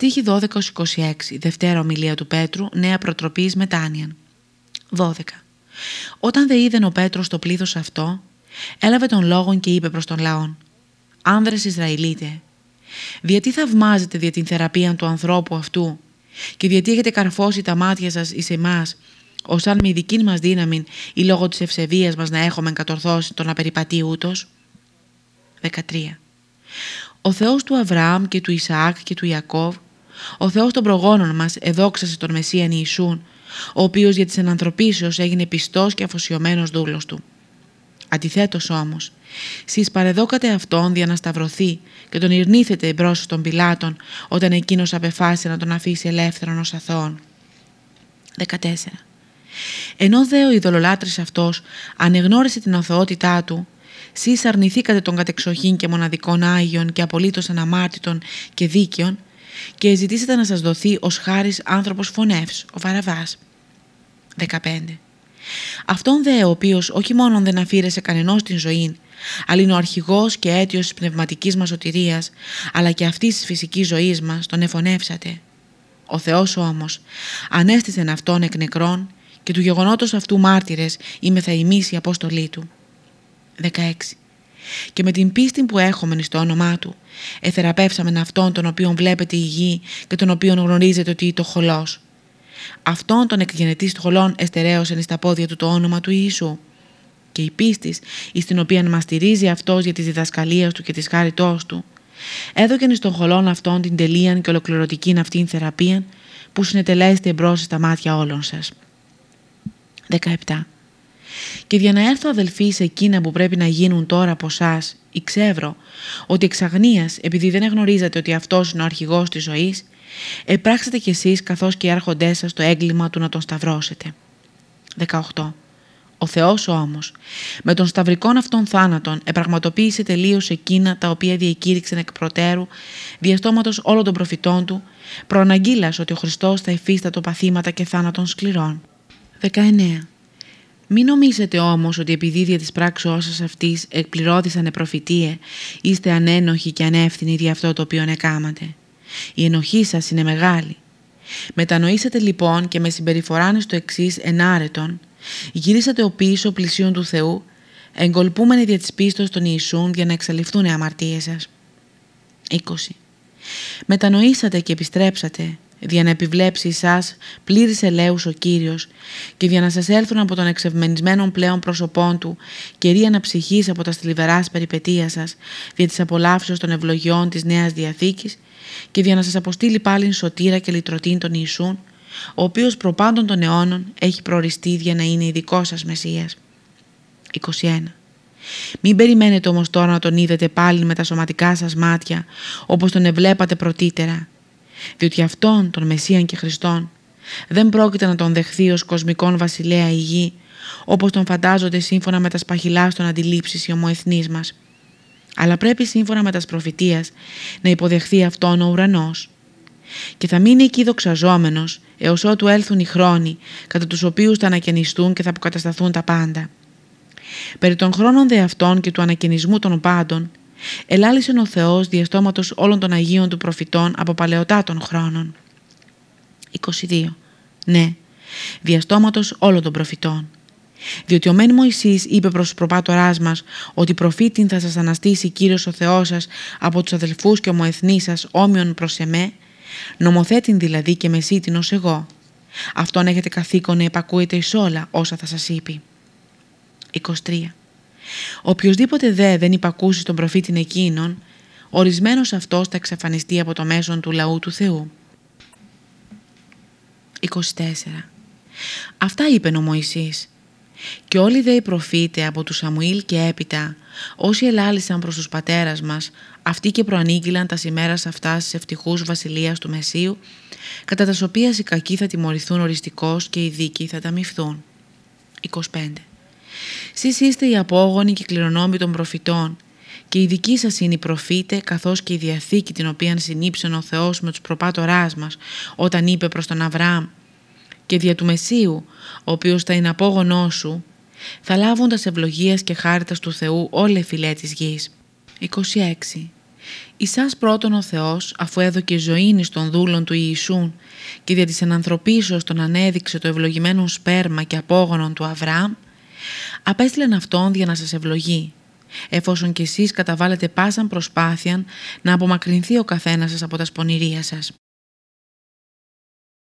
Στίχη 12-26, Δευτέρα ομιλία του Πέτρου, νέα προτροπής μετάνοιαν. 12. Όταν δε είδεν ο Πέτρος το πλήθος αυτό, έλαβε τον λόγον και είπε προς τον λαόν «Άνδρες Ισραηλίτε, γιατί θαυμάζετε δια την θεραπεία του ανθρώπου αυτού και γιατί έχετε καρφώσει τα μάτια σας εις εμάς, ως αν με δική μας δύναμη ή λόγω της ευσεβίας μας να έχουμε κατορθώσει τον απεριπατή ούτως. 13. Ο Θεός του Αβραάμ και του Ισαάκ και του Ιακώβ, ο Θεός των προγόνων μας εδόξασε τον Μεσσίαν Ιησούν, ο οποίος για τις ενανθρωπίσεως έγινε πιστός και αφοσιωμένος δούλος του. Αντιθέτως όμως, σεις παρεδόκατε αυτόν για να σταυρωθεί και τον ειρνήθετε μπρος των πιλάτων όταν εκείνος απεφάσισε να τον αφήσει ελεύθερον ως αθώον. 14. Ενώ δε ο ειδωλολάτρης αυτός ανεγνώρισε την αθωότητά του, σεις αρνηθήκατε τον κατεξοχήν και μοναδικών Άγιον και απολύτως αναμάρτητων και δίκαιων και ζητήσατε να σας δοθεί ως χάρης άνθρωπος φωνεύς, ο Βαραβάς. 15. Αυτόν δε ο οποίος όχι μόνο δεν αφήρεσε κανενός την ζωή, αλλά είναι ο αρχηγός και αίτιος της πνευματικής μας σωτηρίας, αλλά και αυτής της φυσικής ζωής μας, τον εφωνεύσατε. Ο Θεός όμως ανέστησε αυτόν εκ νεκρών και του γεγονότος αυτού μάρτυρες είμαι θα ημίσει η Απόστολή Του. 16. Και με την πίστη που έχουμε στο όνομά Του, εθεραπεύσαμε αυτόν τον οποίον βλέπετε η γη και τον οποίον γνωρίζετε ότι είναι το χολός. Αυτόν τον εκγενετής χολών εστερέωσεν στα πόδια του το όνομα του Ιησού. Και η πίστη, εις την οποία μας στηρίζει αυτός για τις διδασκαλίες του και της χάριτός του, έδωκεν στον χολών αυτόν την τελείαν και ολοκληρωτική αυτήν θεραπεία που συνετελέστε εμπρός στα μάτια όλων σας. 17. Και για να έρθω αδελφοί σε εκείνα που πρέπει να γίνουν τώρα από εσά, ξεύρω ότι εξ αγνίας, επειδή δεν γνωρίζατε ότι αυτός είναι ο αρχηγός της ζωής, επράξετε κι εσείς καθώς και οι άρχοντές σας το έγκλημα του να τον σταυρώσετε. 18. Ο Θεός όμως, με τον σταυρικών αυτών θάνατων, επραγματοποίησε τελείως εκείνα τα οποία διακήρυξαν εκ προτέρου, διαστόματος όλων των προφητών του, προαναγγείλας ότι ο Χριστός θα υφίστατο παθήματα και θάνατον σκληρών. 19. Μην νομίζετε όμως ότι επειδή δια της πράξεώς σας αυτής εκπληρώθησαν προφητείε, είστε ανένοχοι και ανεύθυνοι δι' αυτό το οποίο εκάματε. Η ενοχή σας είναι μεγάλη. Μετανοήσατε λοιπόν και με συμπεριφοράνε στο εξής ενάρετον, γυρίσατε ο πίσω πλησίον του Θεού, εγκολπούμενοι δια της πίστος των Ιησούν για να εξαλειφθούν οι αμαρτίες σας. 20. Μετανοήσατε και επιστρέψατε, δια να επιβλέψει εσάς πλήρης ελέους ο Κύριος και για να σας έλθουν από τον εξευμενισμένο πλέον πρόσωπών Του καιρή αναψυχής από τα στλιβεράς περιπετία σας δια της απολαύσεως των ευλογιών της Νέας Διαθήκης και για να σας αποστείλει πάλιν σωτήρα και λυτρωτήν τον Ιησούν ο οποίος προπάντων των αιώνων έχει προοριστεί για να είναι ειδικός σας Μεσσίας. 21. Μην περιμένετε όμως τώρα να τον είδετε πάλι με τα σωματικά σας μάτια όπως τον εβλέπατε πρωτήτερα διότι αυτόν τον Μεσσίαν και Χριστόν δεν πρόκειται να τον δεχθεί ως κοσμικόν βασιλέα η γη, όπως τον φαντάζονται σύμφωνα με τα σπαχυλά των αντιλήψεις οι ομοεθνείς μας. Αλλά πρέπει σύμφωνα με τα προφητείας να υποδεχθεί αυτόν ο ουρανός. Και θα μείνει εκεί δοξαζόμενος έως ότου έλθουν οι χρόνοι κατά τους οποίους θα ανακαινιστούν και θα αποκατασταθούν τα πάντα. Περί των χρόνων δε αυτών και του ανακαινισμού των πάντων Ελάλησε ο Θεός διαστόματος όλων των Αγίων του προφητών από παλαιοτά των χρόνων. 22. Ναι, διαστόματος όλων των προφητών. Διότι ο μεν Μωυσής είπε προς τους προπάτοράς μας ότι προφήτην θα σας αναστήσει Κύριος ο Θεός σας από τους αδελφούς και ομοεθνείς σας όμοιον προς εμέ, νομοθέτην δηλαδή και μεσίτην ως εγώ. Αυτόν έχετε καθήκον να επακούετε εις όλα όσα θα σας είπε. 23. Οποιοδήποτε δε δεν υπακούσει τον προφήτην εκείνον, ορισμένος αυτός θα εξαφανιστεί από το μέσον του λαού του Θεού. 24. Αυτά είπε ο Μωυσής. Και όλοι δε οι προφήτε από του Σαμουήλ και έπειτα, όσοι ελάλησαν προς τους πατέρας μας, αυτοί και προανήγγυλαν τα ημέρας αυτά στις ευτυχούς βασιλείας του Μεσίου, κατά τα οποία οι κακοί θα τιμωρηθούν οριστικώς και οι δίκοι θα τα 25. Σεις είστε οι απόγονοι και κληρονόμοι των προφητών και οι δικοί σας είναι οι προφήτε καθώς και η Διαθήκη την οποία συνήψεν ο Θεός με τους προπάτοράς μας όταν είπε προς τον Αβραάμ και δια του Μεσίου ο οποίος θα είναι απόγονός σου θα λάβουν τα ευλογίας και χάριτας του Θεού όλε φιλέ της γης. 26. Ισάς πρώτον ο Θεός, αφού έδωκε ζωήν στον δούλον του Ιησούν και δια της ενανθρωπίσεως τον ανέδειξε το ευλογημένο σπέρμα και απόγονον του Αβραάμ, απέστειλεν αυτόν για να σας ευλογεί, εφόσον κι εσείς καταβάλλετε πάσαν προσπάθειαν να απομακρυνθεί ο καθένας σας από τα σπονηρία σας.